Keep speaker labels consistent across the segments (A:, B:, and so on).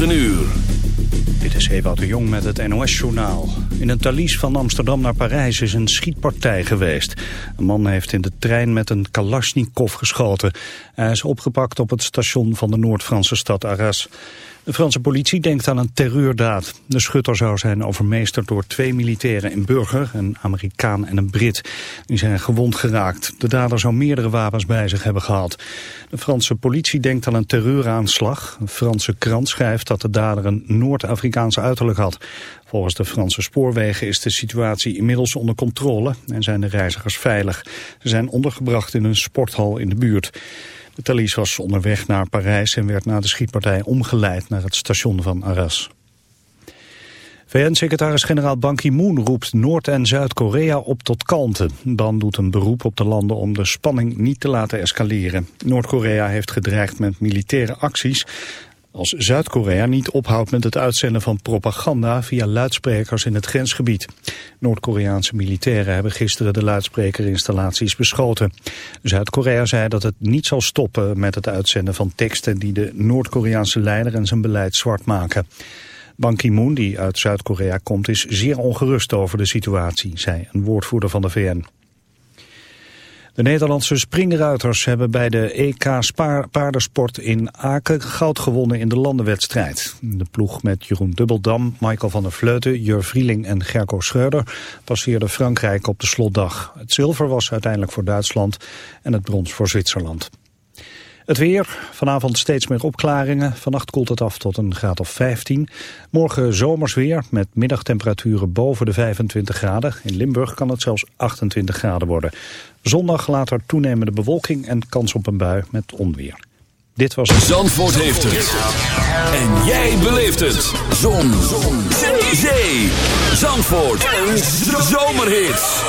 A: 9 uur.
B: Dit is Ewout de Jong met het NOS-journaal. In een talies van Amsterdam naar Parijs is een schietpartij geweest. Een man heeft in de trein met een kalasjnikov geschoten. Hij is opgepakt op het station van de Noord-Franse stad Arras. De Franse politie denkt aan een terreurdaad. De schutter zou zijn overmeesterd door twee militairen in Burger, een Amerikaan en een Brit. Die zijn gewond geraakt. De dader zou meerdere wapens bij zich hebben gehad. De Franse politie denkt aan een terreuraanslag. Een Franse krant schrijft dat de dader een Noord-Afrikaanse uiterlijk had. Volgens de Franse spoorwegen is de situatie inmiddels onder controle en zijn de reizigers veilig. Ze zijn ondergebracht in een sporthal in de buurt. Thalys was onderweg naar Parijs en werd na de schietpartij omgeleid naar het station van Arras. VN-secretaris-generaal Ban Ki-moon roept Noord- en Zuid-Korea op tot kalmte. Dan doet een beroep op de landen om de spanning niet te laten escaleren. Noord-Korea heeft gedreigd met militaire acties als Zuid-Korea niet ophoudt met het uitzenden van propaganda via luidsprekers in het grensgebied. Noord-Koreaanse militairen hebben gisteren de luidsprekerinstallaties beschoten. Zuid-Korea zei dat het niet zal stoppen met het uitzenden van teksten die de Noord-Koreaanse leider en zijn beleid zwart maken. Ban Ki-moon, die uit Zuid-Korea komt, is zeer ongerust over de situatie, zei een woordvoerder van de VN. De Nederlandse springruiters hebben bij de EK paardensport in Aken goud gewonnen in de landenwedstrijd. De ploeg met Jeroen Dubbeldam, Michael van der Vleuten, Jur Vrieling en Gerco Schreuder passeerde Frankrijk op de slotdag. Het zilver was uiteindelijk voor Duitsland en het brons voor Zwitserland. Het weer, vanavond steeds meer opklaringen. Vannacht koelt het af tot een graad of 15. Morgen zomers weer met middagtemperaturen boven de 25 graden. In Limburg kan het zelfs 28 graden worden. Zondag later toenemende bewolking en kans op een bui met onweer. Dit was...
A: Zandvoort heeft het. En jij beleeft het. Zon. Zon. Zee. Zandvoort. Een zomerhit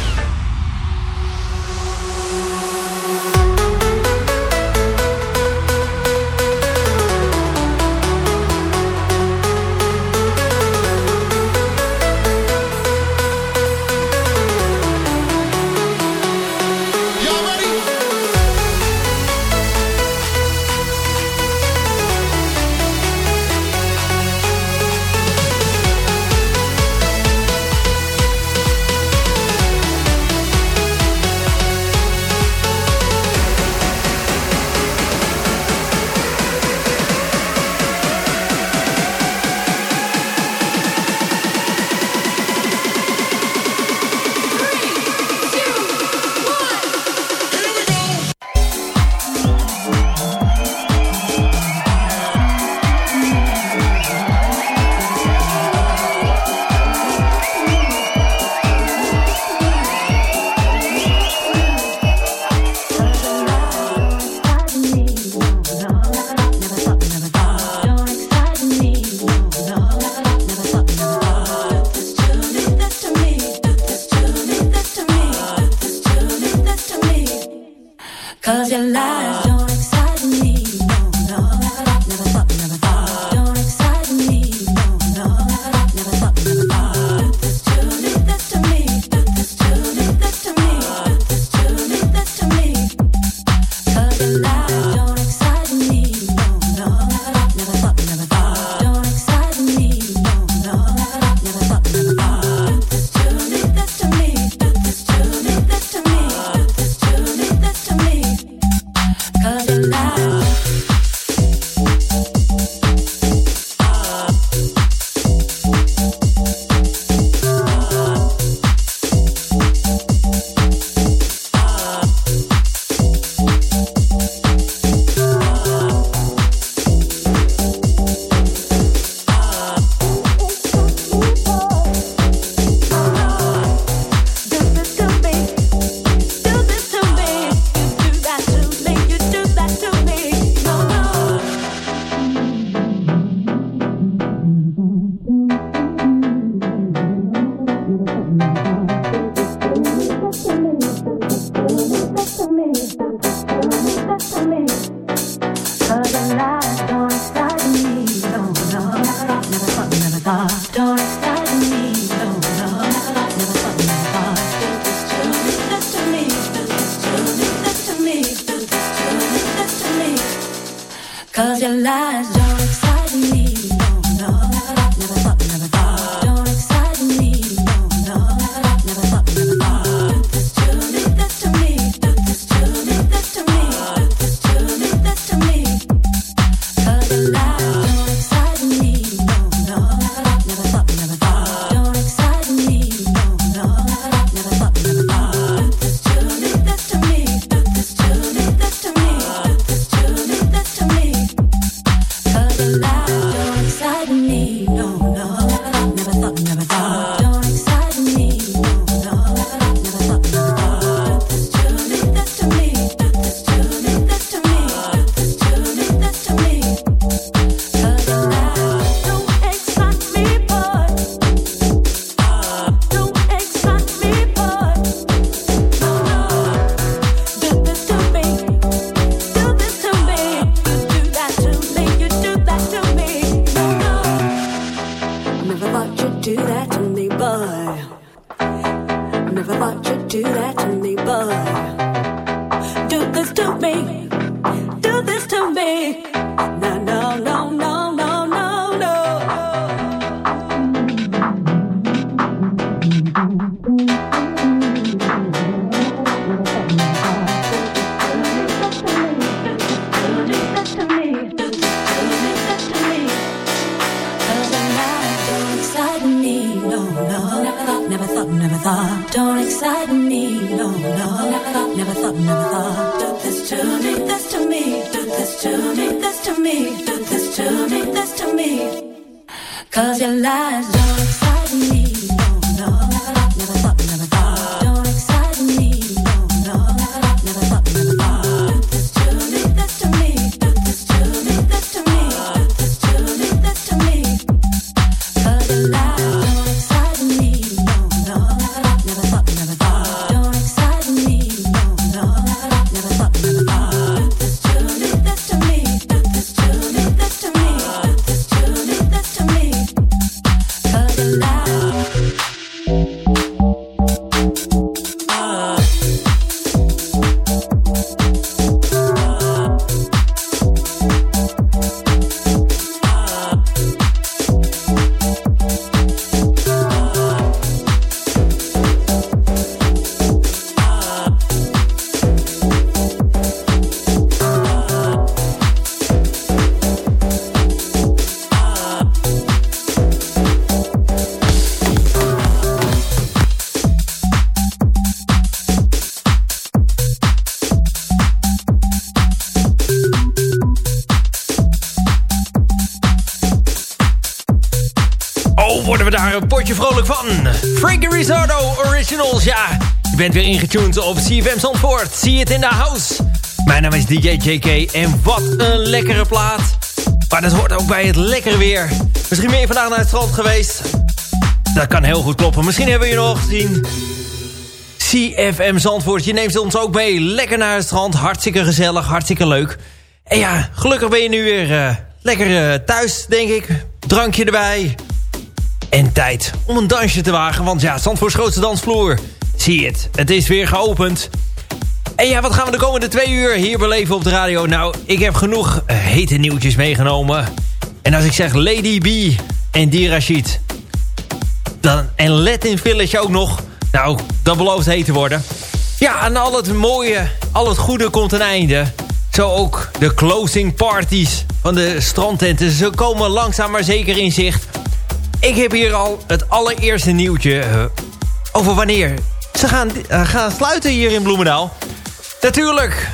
C: never thought, never thought.
D: Bent weer ingetuned op CFM Zandvoort. Zie het in de house. Mijn naam is DJ JK en wat een lekkere plaat. Maar dat hoort ook bij het lekkere weer. Misschien ben je vandaag naar het strand geweest. Dat kan heel goed kloppen. Misschien hebben we je nog gezien. CFM Zandvoort, je neemt ons ook mee. Lekker naar het strand. Hartstikke gezellig, hartstikke leuk. En ja, gelukkig ben je nu weer uh, lekker uh, thuis, denk ik. Drankje erbij. En tijd om een dansje te wagen. Want ja, Zandvoorts grootste dansvloer Zie het, het is weer geopend. En ja, wat gaan we de komende twee uur hier beleven op de radio? Nou, ik heb genoeg eh, hete nieuwtjes meegenomen. En als ik zeg Lady B en Dirashid... Dan, en Latin Village ook nog... Nou, dat belooft heet te worden. Ja, en al het mooie, al het goede komt een einde. Zo ook de closing parties van de strandtenten. Ze komen langzaam maar zeker in zicht. Ik heb hier al het allereerste nieuwtje... Uh, over wanneer ze gaan, uh, gaan sluiten hier in Bloemendaal. Natuurlijk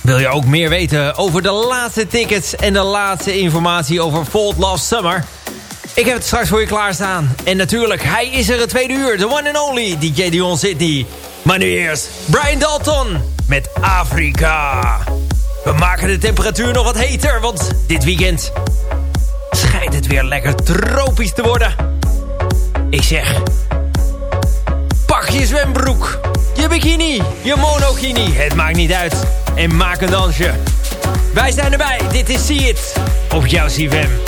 D: wil je ook meer weten over de laatste tickets... en de laatste informatie over Volt Last Summer... Ik heb het straks voor je klaarstaan. En natuurlijk, hij is er het tweede uur. The one and only DJ Dion Sydney. Maar nu eerst Brian Dalton met Afrika. We maken de temperatuur nog wat heter, want dit weekend schijnt het weer lekker tropisch te worden. Ik zeg, Pak je zwembroek, je bikini, je monokini. Het maakt niet uit. En maak een dansje. Wij zijn erbij. Dit is See It op jouw CFM.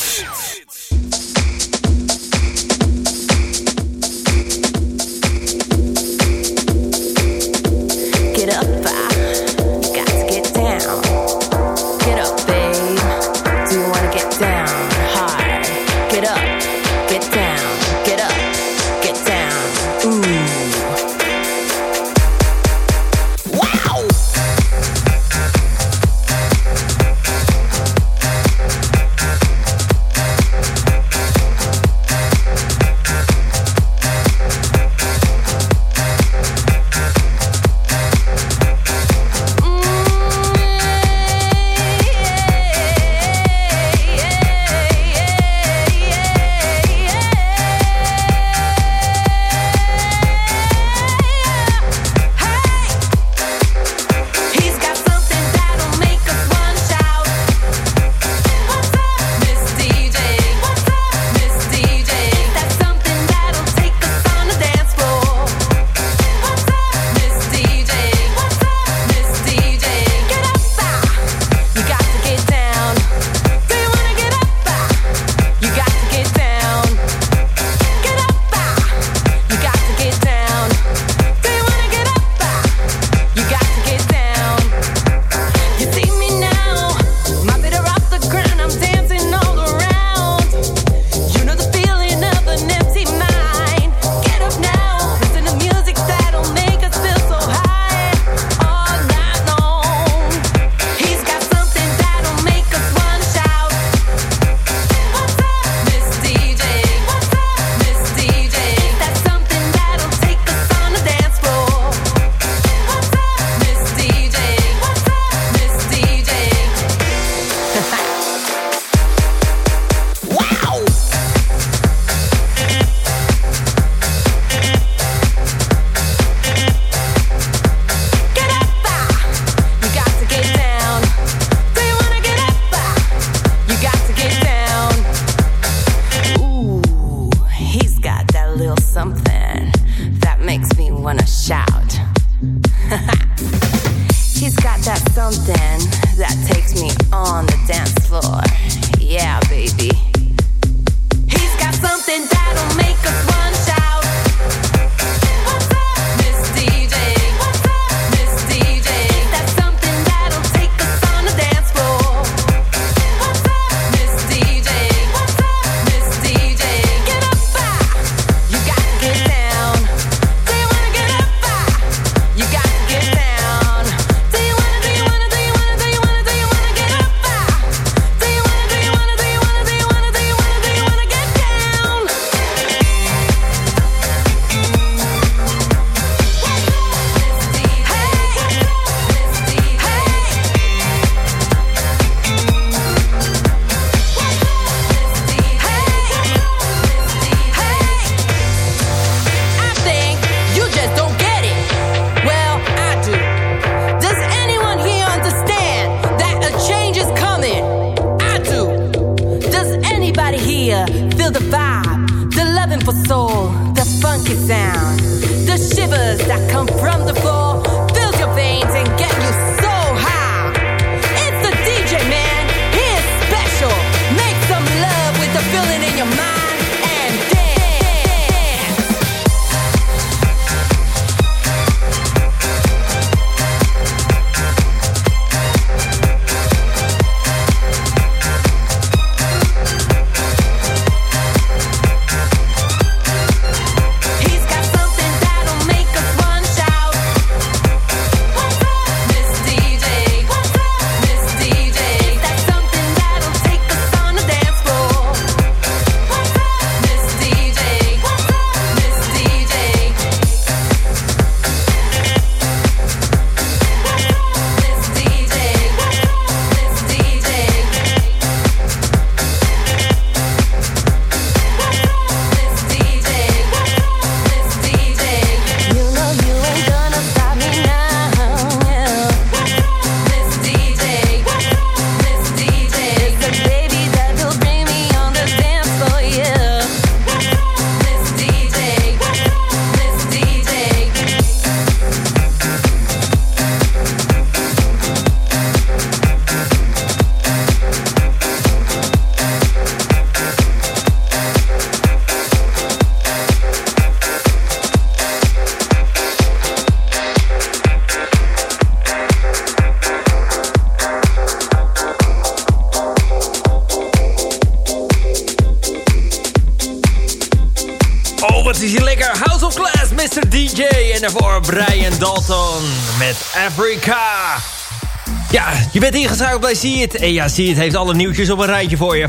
D: Ingeschakeld bij See. En ja, See It heeft alle nieuwtjes op een rijtje voor je.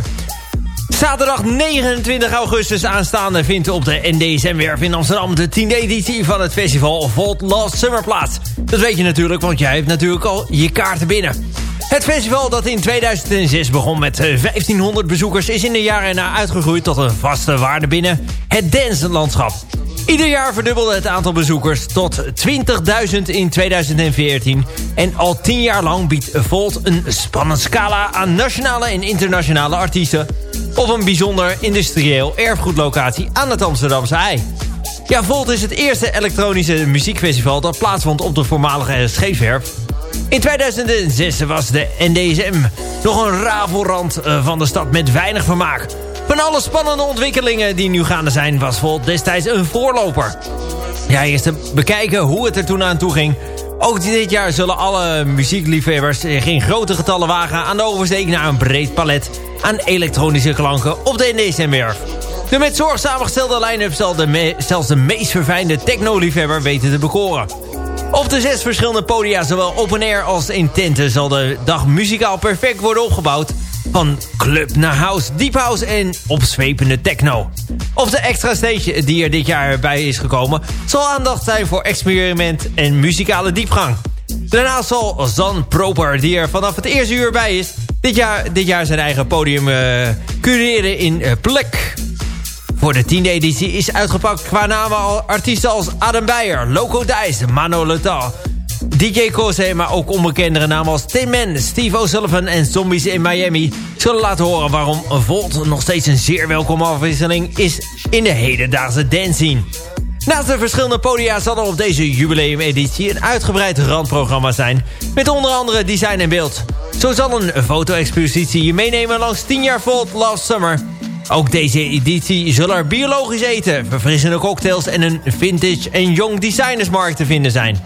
D: Zaterdag 29 augustus aanstaande vindt op de NDSM-werf in Amsterdam... de 10e editie van het festival Volt Lost Summer plaats. Dat weet je natuurlijk, want jij hebt natuurlijk al je kaarten binnen. Het festival dat in 2006 begon met eh, 1500 bezoekers... is in de jaren erna uitgegroeid tot een vaste waarde binnen het dancelandschap. Ieder jaar verdubbelde het aantal bezoekers tot 20.000 in 2014. En al 10 jaar lang biedt Volt een spannend scala aan nationale en internationale artiesten... op een bijzonder industrieel erfgoedlocatie aan het Amsterdamse IJ. Ja, Volt is het eerste elektronische muziekfestival dat plaatsvond op de voormalige scheepswerf. In 2006 was de NDSM nog een rafelrand eh, van de stad met weinig vermaak. Van alle spannende ontwikkelingen die nu gaande zijn... was Volt destijds een voorloper. Ja, eerst te bekijken hoe het er toen aan toe ging. Ook dit jaar zullen alle muziekliefhebbers in grote getallen wagen... aan de oversteek naar een breed palet aan elektronische klanken op de NDSM-werf. De met zorg samengestelde line-up zal de zelfs de meest verfijnde techno-liefhebber weten te bekoren. Op de zes verschillende podia, zowel open-air als in tenten... zal de dag muzikaal perfect worden opgebouwd... van club naar house, deep house en opzwepende techno. Op de extra stage die er dit jaar bij is gekomen... zal aandacht zijn voor experiment en muzikale diepgang. Daarnaast zal Zan Proper, die er vanaf het eerste uur bij is... dit jaar, dit jaar zijn eigen podium eh, cureren in eh, Plek... Voor de tiende editie is uitgepakt qua namen al artiesten als Adam Beyer, Loco Dice, Mano Letal, DJ Kose, maar ook onbekendere namen als Tin Man, Steve O'Sullivan en Zombies in Miami zullen laten horen waarom Volt nog steeds een zeer welkome afwisseling is in de hedendaagse dance scene. Naast de verschillende podia zal er op deze jubileumeditie een uitgebreid randprogramma zijn... met onder andere design en beeld. Zo zal een foto-expositie je meenemen langs 10 jaar Volt Last Summer... Ook deze editie zullen er biologisch eten, verfrissende cocktails... en een vintage en jong designersmarkt te vinden zijn.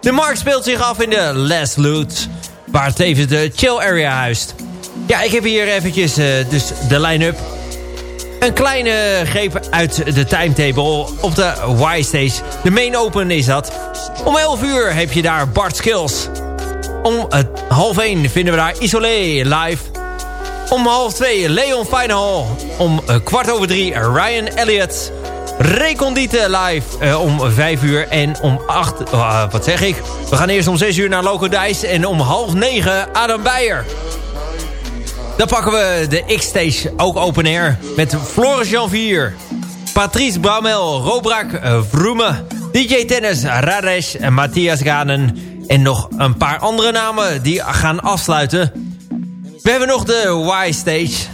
D: De markt speelt zich af in de Les Loots, waar tevens de chill area huist. Ja, ik heb hier eventjes eh, dus de line-up. Een kleine greep uit de timetable op de Y-stage. De main open is dat. Om 11 uur heb je daar Bart Skills. Om eh, half 1 vinden we daar Isolé live... Om half twee Leon Final. Om eh, kwart over drie Ryan Elliott. Recondite live eh, om vijf uur. En om acht... ah, wat zeg ik? We gaan eerst om zes uur naar Loco. En om half negen Adam Beyer. Dan pakken we de X-Stage, ook open air. Met Floris Janvier. Patrice Bramel, Robrak, eh, Vroeme. DJ Tennis, Radesh, en Matthias Ganen. En nog een paar andere namen die gaan afsluiten. We hebben nog de Y-Stage.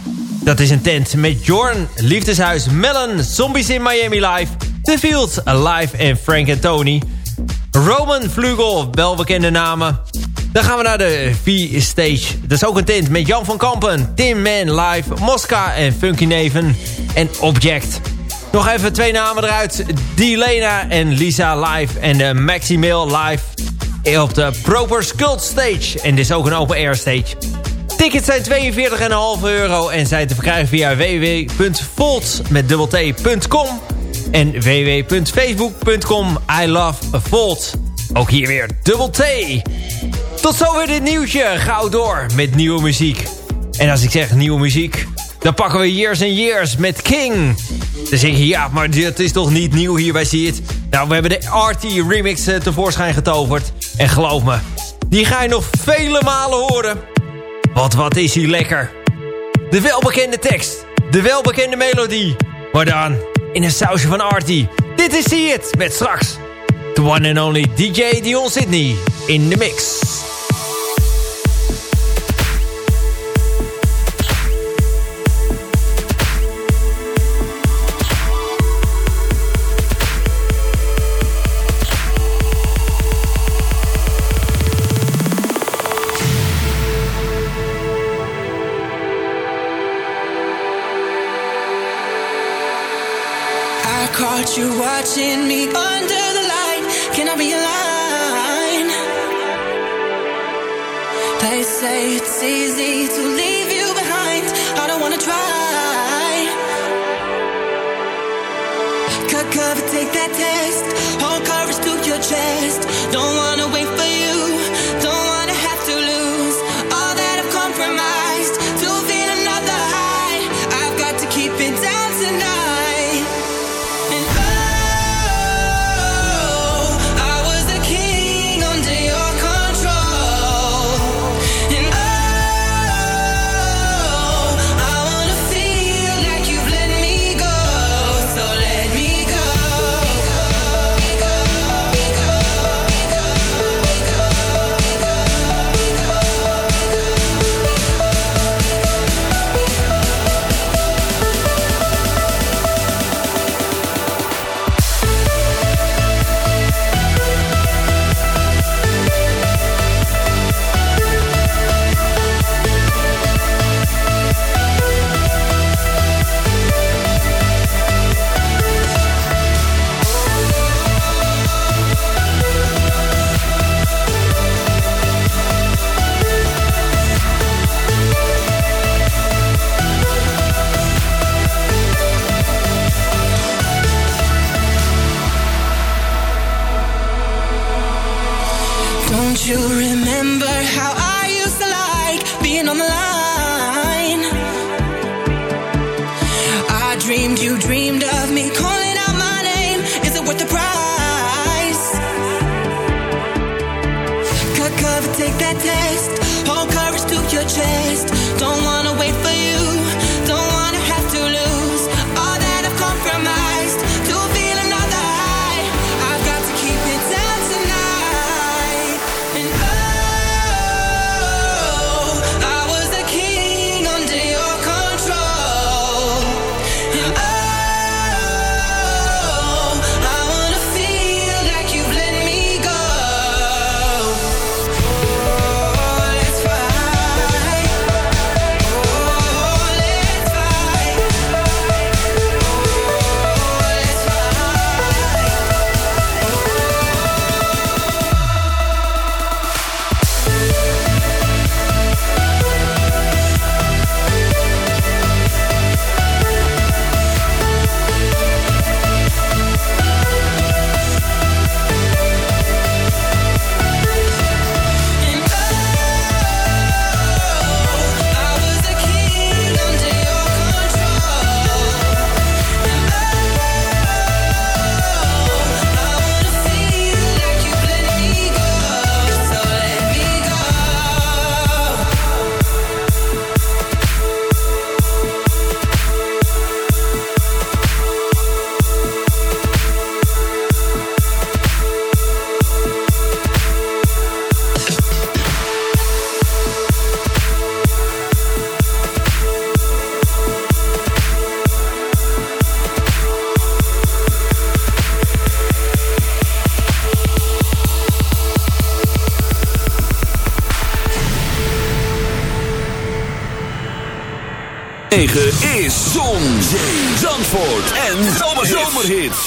D: Dat is een tent met Jorn, Liefdeshuis, Melon, Zombies in Miami Live... The Fields, Alive en Frank and Tony. Roman Vlugel, welbekende namen. Dan gaan we naar de V-Stage. Dat is ook een tent met Jan van Kampen, Tim Man Live, Mosca en Funky Neven en Object. Nog even twee namen eruit. Dilena en Lisa Live en de Maximil Live op de Proper Cult Stage. En dit is ook een open air stage. Tickets zijn 42,5 euro en zijn te verkrijgen via www.volt.com en www.facebook.com I love Volt. Ook hier weer dubbel T. Tot zover dit nieuwtje. Gauw door met nieuwe muziek. En als ik zeg nieuwe muziek, dan pakken we Years and Years met King. Dan zeg je, ja, maar dit is toch niet nieuw hier bij It? Nou, we hebben de RT remix eh, tevoorschijn getoverd. En geloof me, die ga je nog vele malen horen. Want wat is hier lekker. De welbekende tekst, de welbekende melodie. Maar dan in een sausje van Artie. Dit is See It met straks the one and only DJ Dion Sydney in the mix.
E: I caught you watching me under the light. Can I be a line? They say it's easy to leave you behind. I don't wanna try. Cut cover, take that test. Hold courage to your chest. Don't wanna wait for you. chase
F: 106.9 is Zon, Zandvoort en Zomerhits.
G: you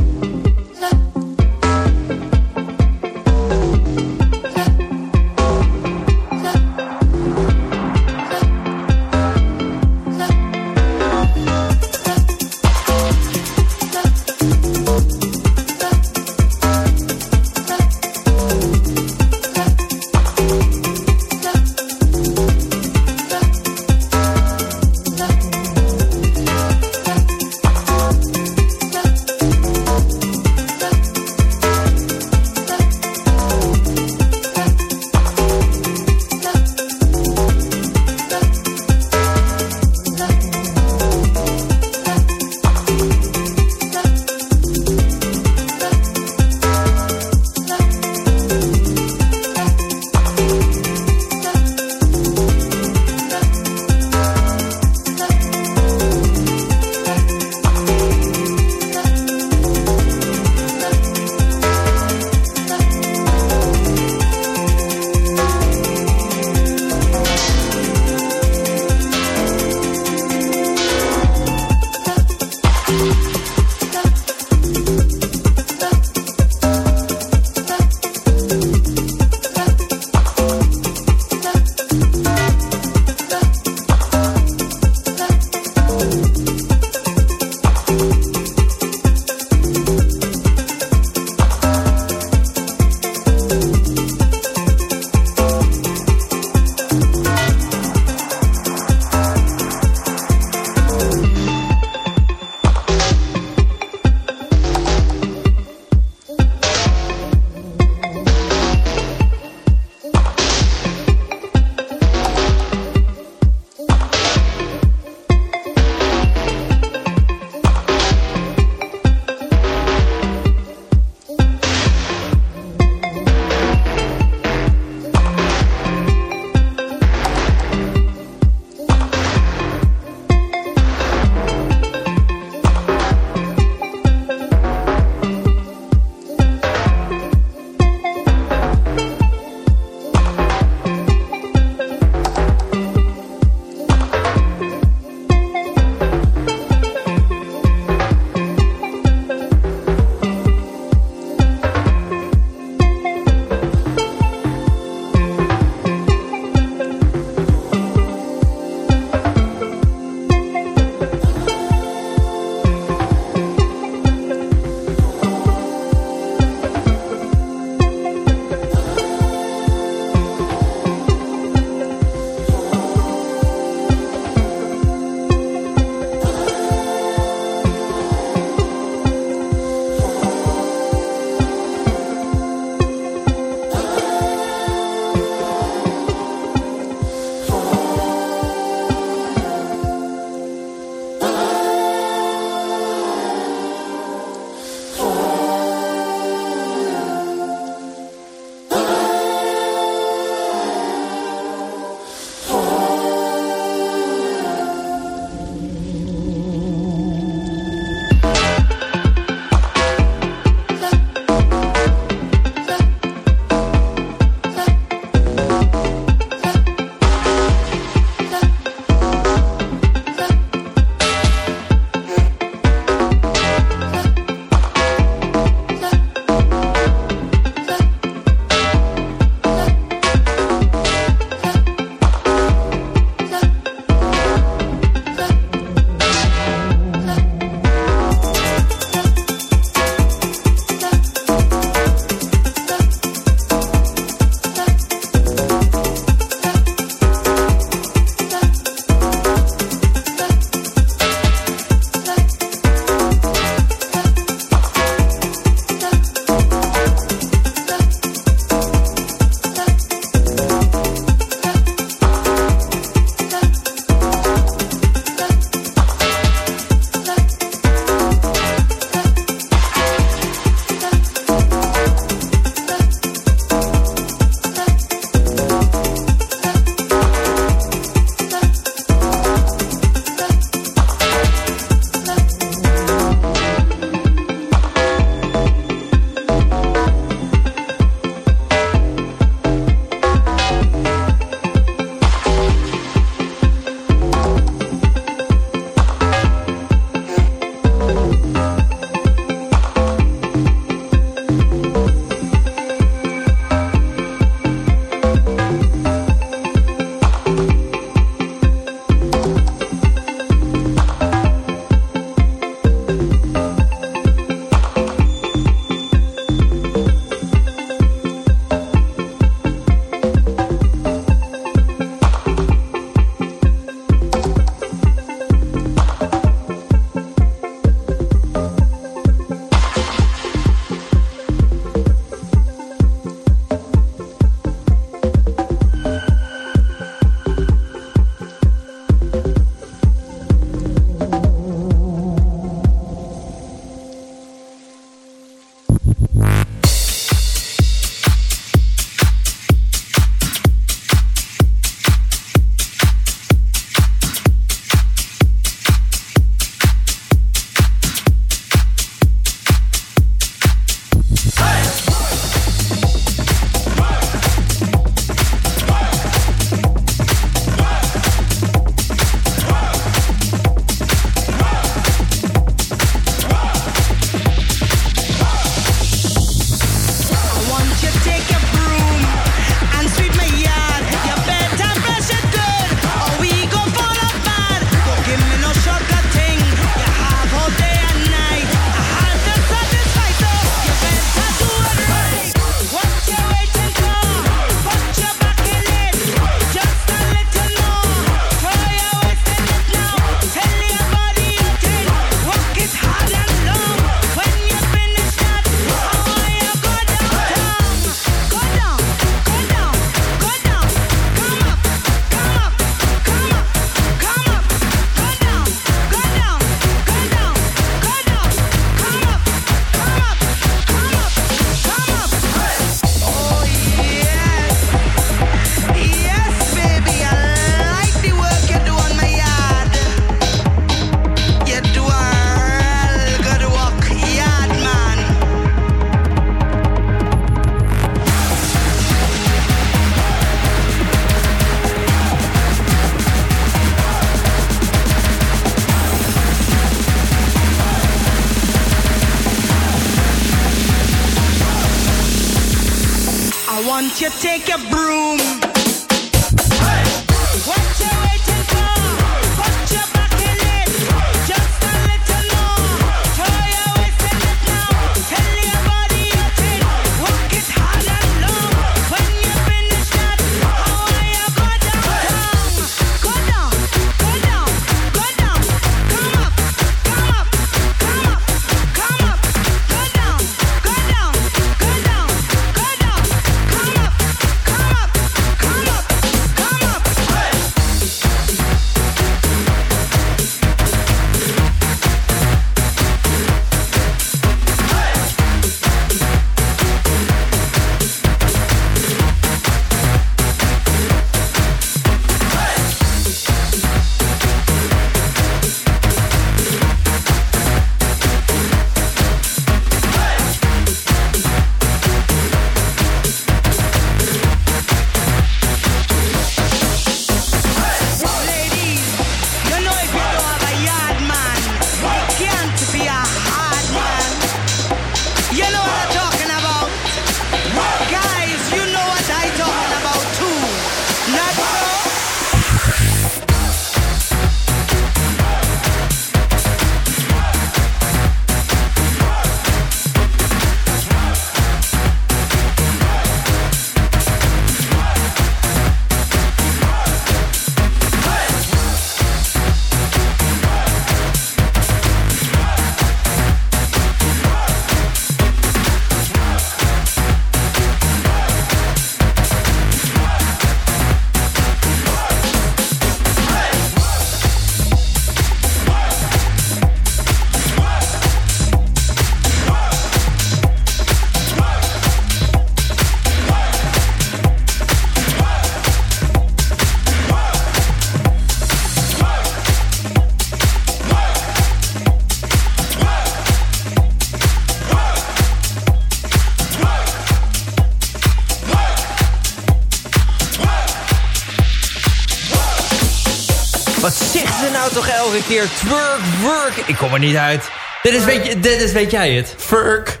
D: Wat zegt ze nou toch elke keer? Twerk, work. Ik kom er niet uit. Dit is, weet, je, dit is weet jij het. Furk.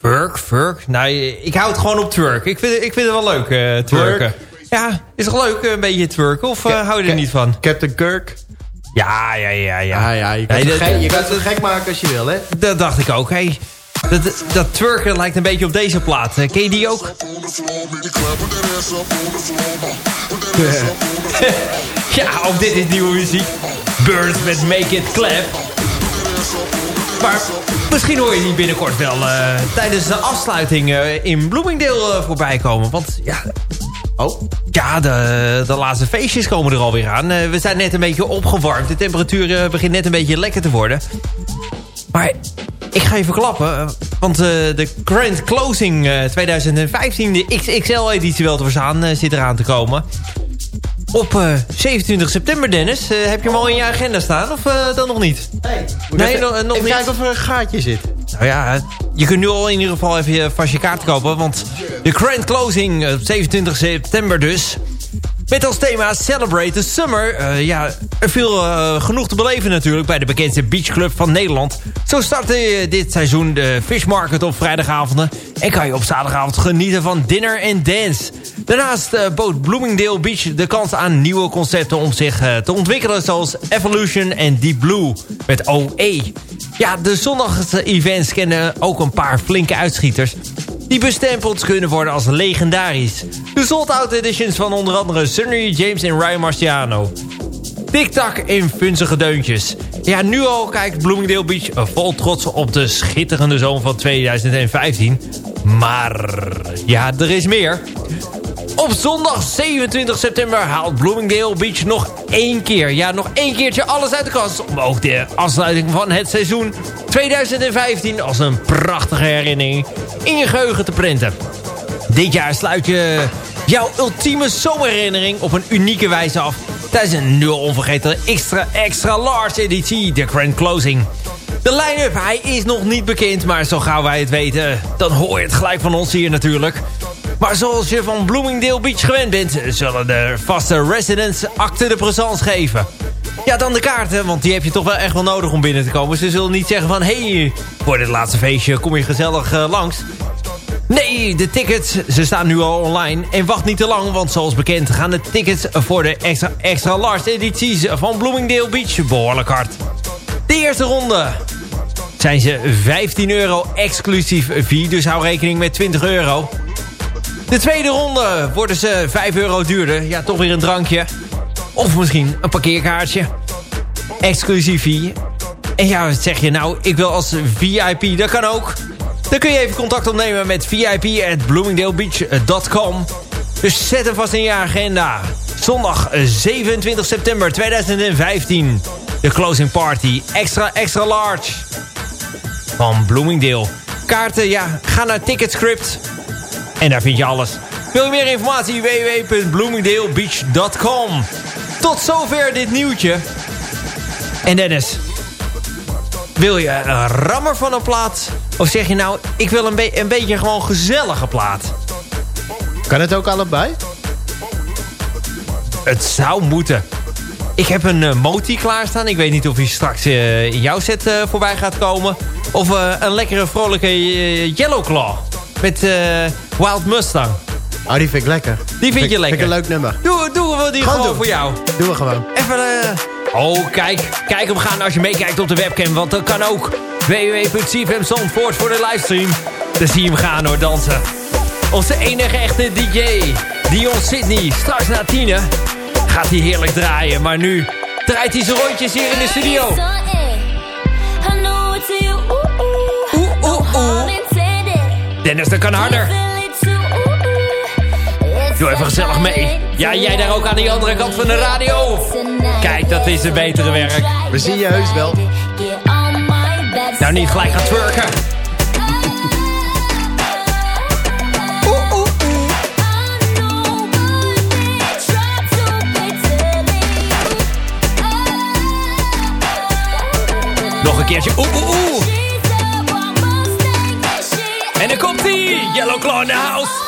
D: Furk, furk. Nou, ik hou het gewoon op twerk. Ik vind, ik vind het wel leuk, eh twerken. Ja, is toch leuk, eh, een beetje twerken? Of eh, hou je er niet van?
H: Captain Kirk.
D: Ja, ja, ja, ja.
H: Ja, ja, je kan,
D: Nee,
H: het,
D: dat-
H: gek, je kan het gek maken als je wil, hè?
D: Dat dacht ik ook. Hey, dat, dat twerken lijkt een beetje op deze plaat. Eh, Ken je die ook? Ja, ook dit is nieuwe muziek. Birds met Make It Clap. Maar misschien hoor je die binnenkort wel eh, tijdens de afsluiting eh, in Bloomingdale voorbij komen. Want ja,
H: Oh,
D: ja de, de laatste feestjes komen er alweer aan. We zijn net een beetje opgewarmd. De temperatuur begint net een beetje lekker te worden. Maar ik ga even klappen. Want eh, de Grand Closing eh, 2015, de XXL-editie wel te verstaan, eh, zit eraan te komen. Op eh, 27 september, Dennis. heb je hem al in je agenda staan of dan nog niet? Nee,
H: even,
D: nog- nog
H: even
D: niet.
H: kijken of er een gaatje zit.
D: Nou ja, je kunt nu al in ieder geval even je- vast je kaart kopen. Want de Grand Closing op 27 september dus. Met als thema Celebrate the Summer. Eh, ja, er viel eh, genoeg te beleven natuurlijk bij de bekendste beachclub van Nederland. Zo startte eh, dit seizoen de Fish Market op vrijdagavonden. En kan je op zaterdagavond genieten van dinner en dance. Daarnaast bood Bloomingdale Beach de kans aan nieuwe concepten om zich te ontwikkelen. Zoals Evolution en Deep Blue met OE. Ja, de zondagse events kennen ook een paar flinke uitschieters die bestempeld kunnen worden als legendarisch. De sold-out editions van onder andere Sunny James en Ryan Marciano. Tik-tak en funzige deuntjes. Ja, nu al kijkt Bloomingdale Beach vol trots op de schitterende zomer van 2015. Maar ja, er is meer. Op zondag 27 september haalt Bloomingdale Beach nog één keer... ja, nog één keertje alles uit de kast... om ook de afsluiting van het seizoen 2015... als een prachtige herinnering in je geheugen te printen. Dit jaar sluit je jouw ultieme zomerherinnering op een unieke wijze af... tijdens een nul onvergeten extra extra large editie, de Grand Closing. De line-up, hij is nog niet bekend, maar zo gauw wij het weten... dan hoor je het gelijk van ons hier natuurlijk... Maar zoals je van Bloomingdale Beach gewend bent... zullen de vaste residents acte de présence geven. Ja, dan de kaarten, want die heb je toch wel echt wel nodig om binnen te komen. Ze zullen niet zeggen van... hé, hey, voor dit laatste feestje kom je gezellig eh, langs. Nee, de tickets, ze staan nu al online. En wacht niet te lang, want zoals bekend gaan de tickets voor de extra, extra large edities van Bloomingdale Beach behoorlijk hard. De eerste ronde zijn ze 15 euro exclusief fee, dus hou rekening met 20 euro. De tweede ronde worden ze 5 euro duurder. Ja, toch weer een drankje. Of misschien een parkeerkaartje. Exclusief fee. En ja, wat zeg je nou? Ik wil als VIP, dat kan ook. Dan kun je even contact opnemen met vip.bloomingdalebeach.com. Dus zet hem vast in je agenda. Zondag 27 september 2015. De closing party. Extra, extra large. Van Bloomingdale. Kaarten, ja, ga naar Ticketscript. En daar vind je alles. Wil je meer informatie? www.bloomingdalebeach.com Tot zover dit nieuwtje. En Dennis, wil je een rammer van een plaat? Of zeg je nou, ik wil een, be- een beetje gewoon gezellige plaat?
H: Kan het ook allebei?
D: Het zou moeten. Ik heb een eh, moti klaarstaan. Ik weet niet of hij straks eh, in jouw set eh, voorbij gaat komen. Of een lekkere vrolijke Yellow Claw. Met Wild Mustang.
H: Oh, die vind ik lekker.
D: Die vind je lekker?
H: Vind ik een leuk nummer.
D: Doe, doen we die
H: Gewoon
D: gewoon
H: doen.
D: voor jou.
H: Doen we gewoon.
D: Even... eh, Oh, kijk. Kijk hem gaan als je meekijkt op de webcam. Want dat kan ook. www.cfm Zandvoort voor de livestream. Dan zie je hem gaan hoor, dansen. Onze enige echte DJ. Dion Sydney. Straks na tienen gaat hij heerlijk draaien. Maar nu draait hij zijn rondjes hier in de studio. Oeh, oeh, oeh. Dennis, dat kan harder. Doe even gezellig mee. Ja, jij daar ook aan die andere kant van de radio. Kijk, dat is een betere werk.
H: We zien je heus wel.
D: Nou, niet gelijk gaan twerken. Oeh, oeh, oeh. Nog een keertje. Oeh, oeh, oeh. En dan komt ie. Yellow Claw in the house.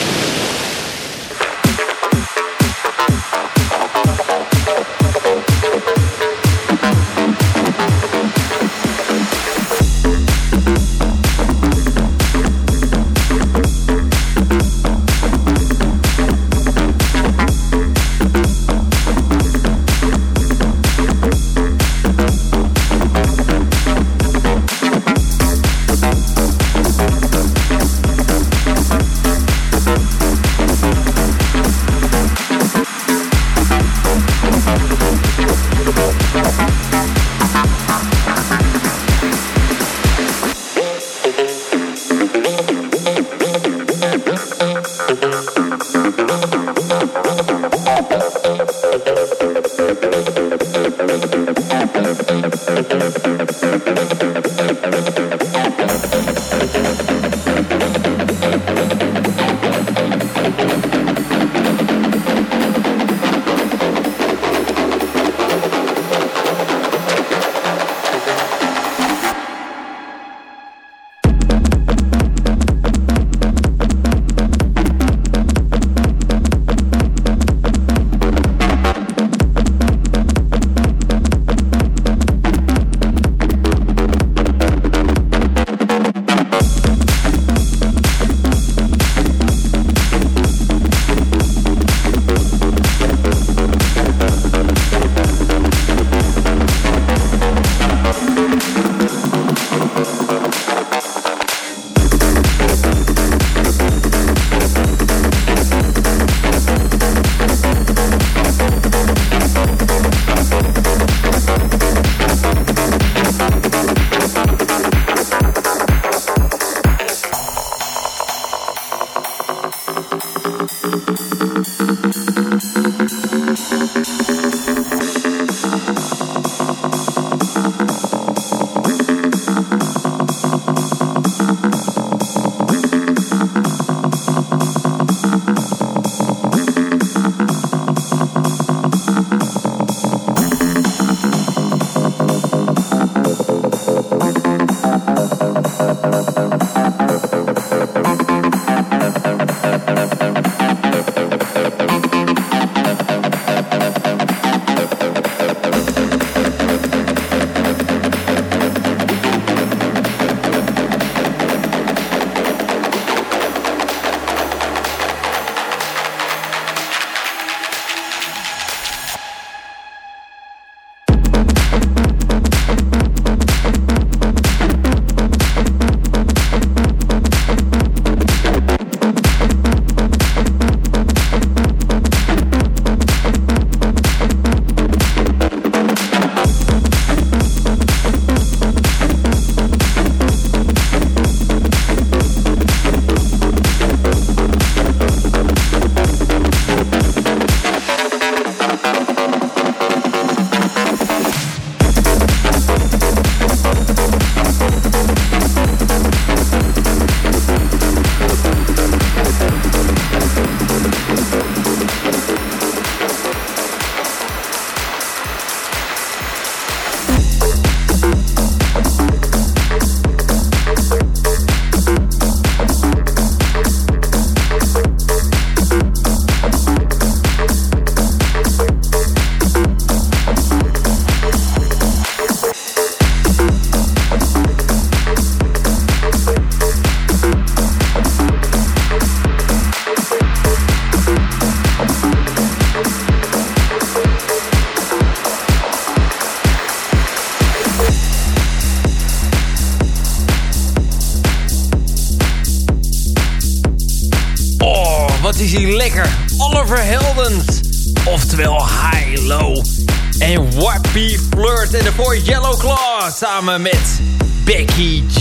D: Samen met Becky G.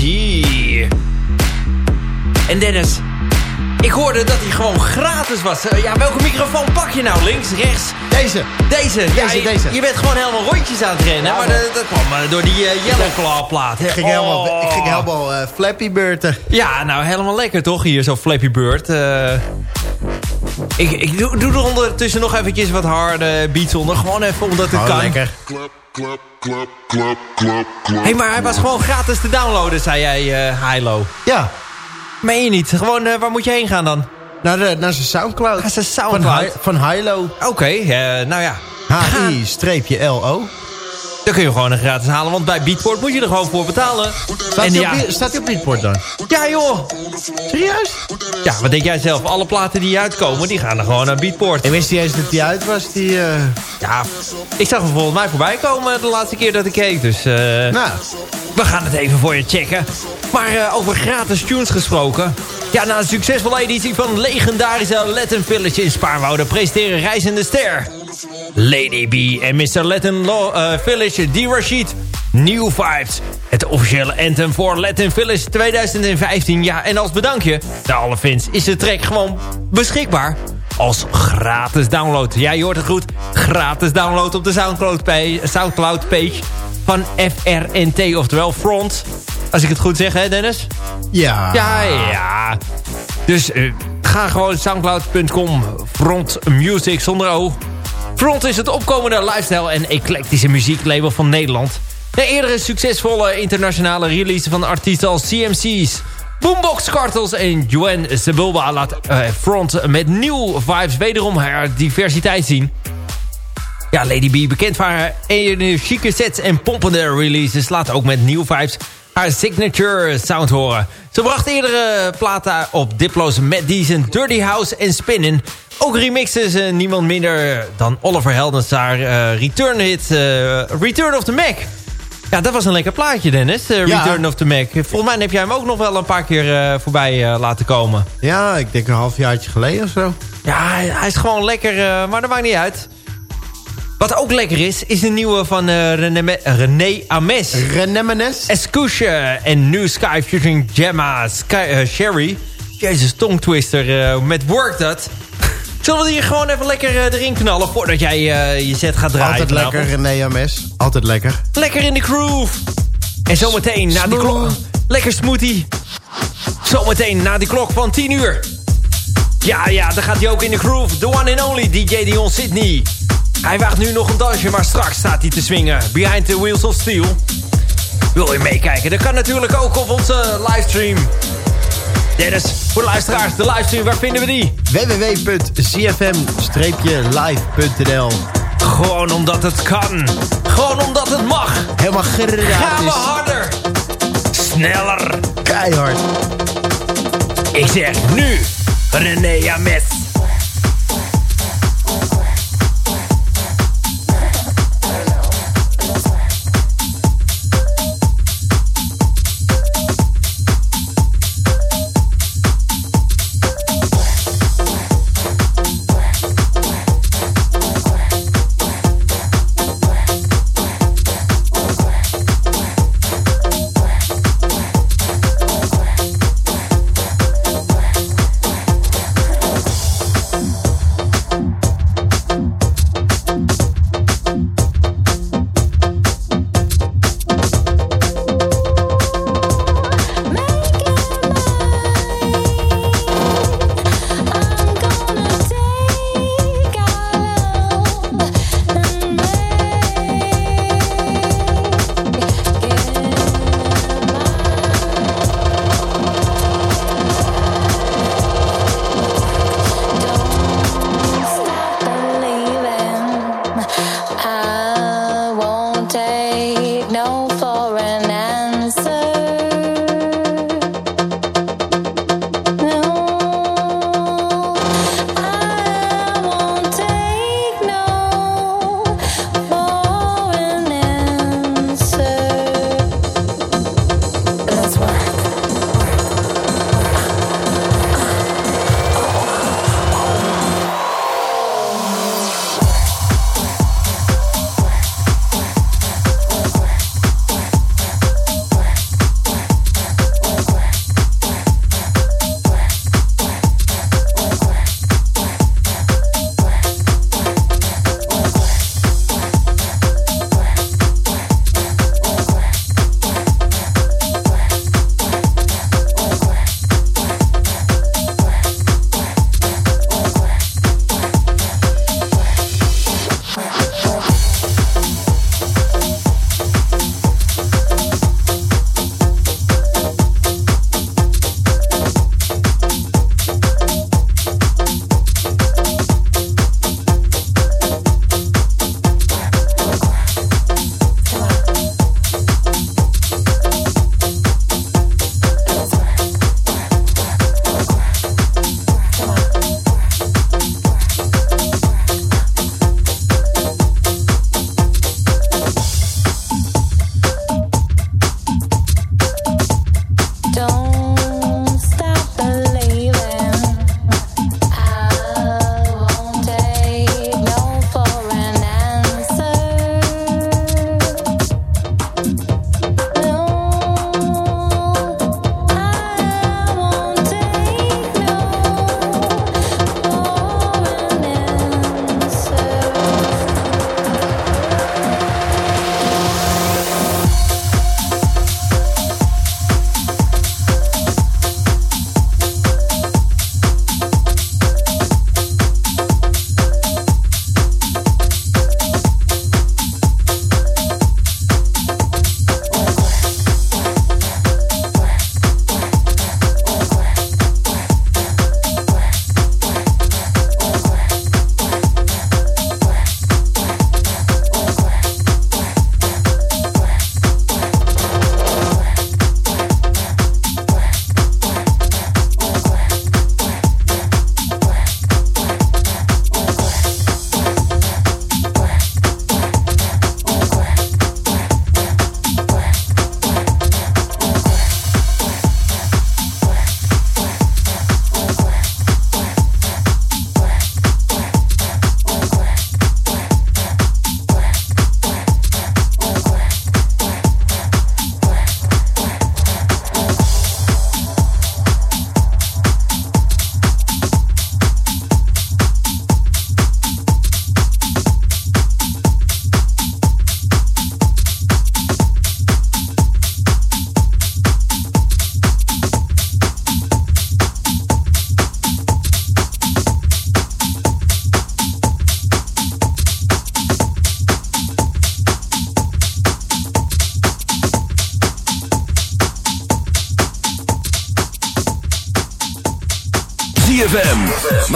D: En Dennis, ik hoorde dat hij gewoon gratis was. Eh, Ja, welke microfoon pak je nou? Links, rechts?
H: Deze.
D: Deze. Ja,
H: Deze,
D: je,
H: deze.
D: je bent gewoon helemaal rondjes aan het rennen. maar dat, dat kwam eh, door die eh, Yellow Claw plaat. hè.
H: Ik ging helemaal,
D: Oh.
H: ik ging helemaal eh, Flappy Beurten.
D: Ja, nou helemaal lekker toch? Hier zo Flappy Bird. Eh, Ik, ik doe, doe er ondertussen nog eventjes wat harde beats onder. Gewoon even omdat het
H: Oh,
D: kan.
H: lekker.
D: Hé, hey, maar hij was gewoon gratis te downloaden, zei jij, eh Hilo.
H: Ja,
D: Meen je niet? Gewoon, eh, waar moet je heen gaan dan?
H: naar, de, naar zijn Soundcloud.
D: Naar zijn
H: Van,
D: Soundcloud.
H: Hi- van Hilo.
D: Oké, eh, nou ja.
H: H-I-L-O.
D: Dan kun je gewoon een gratis halen, want bij Beatport moet je er gewoon voor betalen.
H: Staat
D: En
H: hij
D: ja,
H: op, die- staat hij op Beatport dan?
D: ja joh.
H: Serieus?
D: Ja, wat denk jij zelf? Alle platen die uitkomen, die gaan er gewoon naar Beatport.
H: Ik wist niet eens dat die uit was. Die, eh,
D: Ja, ik zag hem volgens mij voorbij komen de laatste keer dat ik keek. Dus eh,
H: nou,
D: we gaan het even voor je checken. Maar eh, over gratis tunes gesproken. Ja, na een succesvolle editie van legendarische Latin Village in Spaarwouden... presenteren Reizende Ster. Lady B en Mr. Latin eh, Village, D. Rashid. New Vibes. Het officiële anthem voor Latin Village 2015. Ja, en als bedankje, de alle fans, is de track gewoon beschikbaar. Als gratis download. Ja, je hoort het goed. Gratis download op de Soundcloud page, Soundcloud page van FRNT, oftewel Front. Als ik het goed zeg, hè Dennis?
H: ja.
D: Ja, ja. Dus eh, ga gewoon soundcloud.com Front Music zonder O. Front is het opkomende lifestyle en eclectische muzieklabel van Nederland. De eerdere succesvolle internationale release van artiesten als CMC's... Boombox Cartels en Joanne Sebulba laat eh, Front met nieuwe vibes wederom haar diversiteit zien. Ja, Lady B, bekend van haar energieke sets en pompende releases... laat ook met nieuwe vibes haar signature sound horen. Ze bracht eerdere platen op Diplo's Mad Decent, Dirty House en Spinnin'. Ook remixen ze niemand minder dan Oliver Heldens haar eh, return hit eh, Return of the Mac. Ja, dat was een lekker plaatje, Dennis. eh,
H: Ja.
D: Return of the Mac. Volgens mij heb jij hem ook nog wel een paar keer voorbij laten komen.
H: ja, ik denk een halfjaartje geleden of zo.
D: Ja, hij, hij is gewoon lekker, maar dat maakt niet uit. Wat ook lekker is, is de nieuwe van René, René Ames.
H: Renemenes.
D: Escouche en New Sky featuring Gemma Sky, Sherry. Jezus, tongtwister met Work Dat. Zullen we die hier gewoon even lekker eh, erin knallen... voordat jij eh, je set gaat draaien
H: Altijd
D: vanavond?
H: lekker, René Ames. Altijd lekker.
D: Lekker in de groove. En zometeen na die klok... Lekker smoothie. Zometeen na die klok van 10 uur. Ja, ja, dan gaat hij ook in de groove. The one and only DJ Dion Sydney. Hij waagt nu nog een dansje, maar straks staat hij te swingen. Behind the Wheels of Steel. Wil je meekijken? Dat kan natuurlijk ook op onze livestream. Dennis, voor de luisteraars, de livestream, waar vinden we die?
H: www.cfm-live.nl
D: Gewoon omdat het kan. Gewoon omdat het mag.
H: Helemaal
D: Gaan we
H: gratis.
D: harder. Sneller.
H: Keihard.
D: Ik zeg nu, René Ames.